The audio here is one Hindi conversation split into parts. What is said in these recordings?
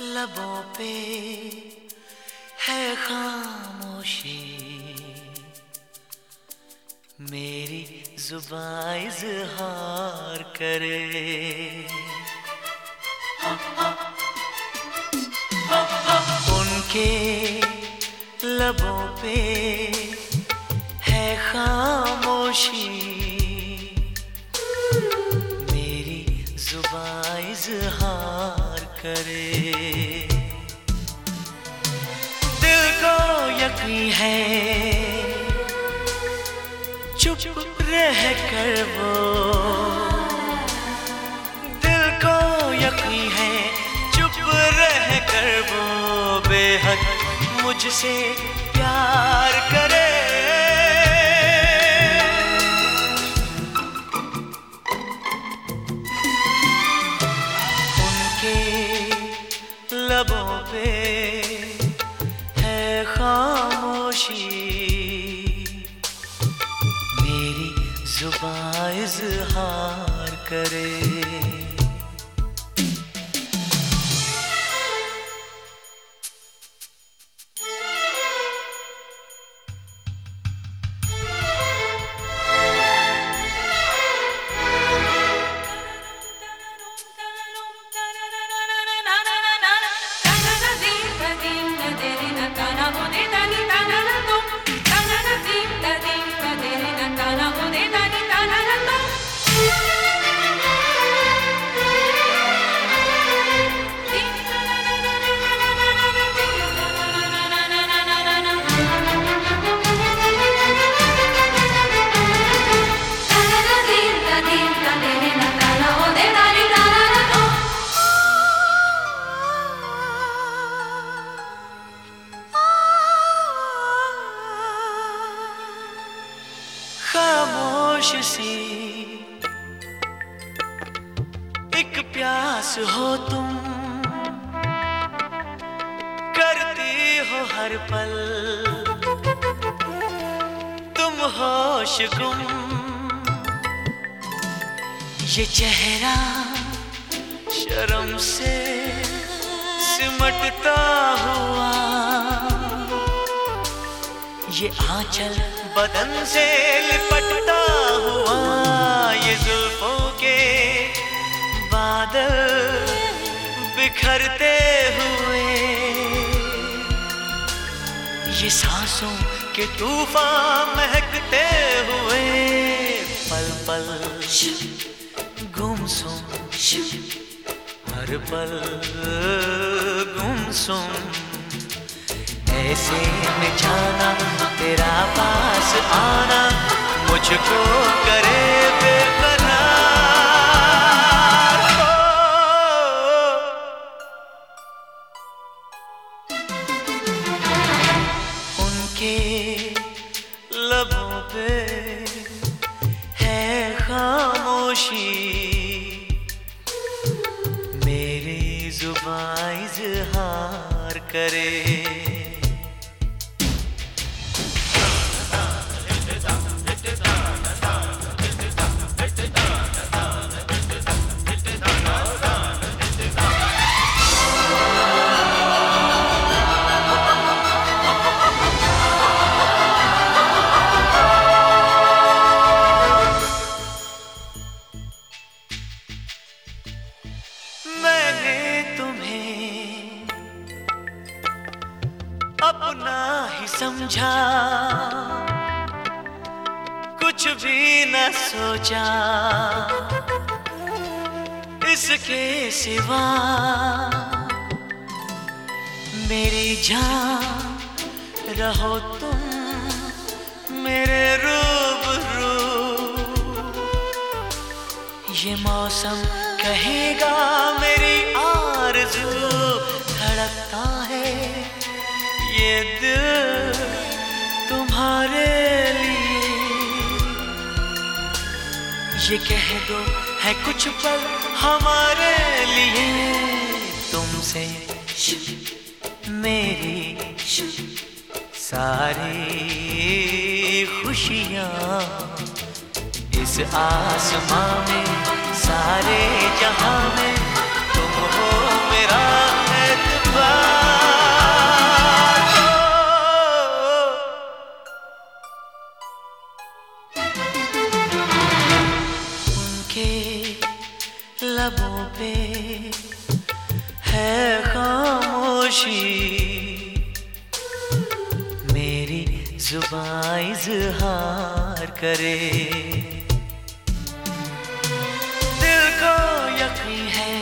लबों पे है खामोशी। मेरी ज़ुबान इजहार करे। उनके लबों पे है खामोशी। इजहार करे। दिल को यकीन है, चुप रह कर वो। दिल को यकीन है, चुप रह कर वो। बेहद मुझसे प्यार करे खामोशी। मेरी ज़ुबान इजहार करे। खामोश सी एक प्यास हो तुम, करती हो हर पल। तुम होश गुम, ये चेहरा शर्म से सिमटता हुआ। ये आंचल बदन से लिपटता हुआ ये जुल्फों के बादल बिखरते हुए। ये सांसों के तूफ़ान महकते हुए। पल पल गुमसुम, हर पल गुमसुम। में जाना तेरा पास आना मुझको करे बेकरार। उनके लबों है खामोशी मेरी करे। समझा। कुछ भी न सोचा। इसके सिवा मेरी जान रहो तुम मेरे रूब रू ये मौसम कहेगा मेरी आरज़ू, धड़कता है ये दिल। तुम्हारे लिए। ये कह दो, है कुछ पल हमारे लिए। तुमसे मेरी सारी खुशियाँ। इस आसमान में जिसके लबों पे है खामोशी। मेरी ज़ुबान इजहार करे। दिल को यकीन है,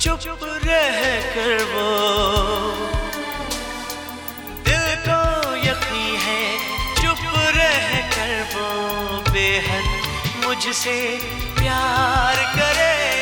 चुप रह कर वो मुझसे प्यार करे।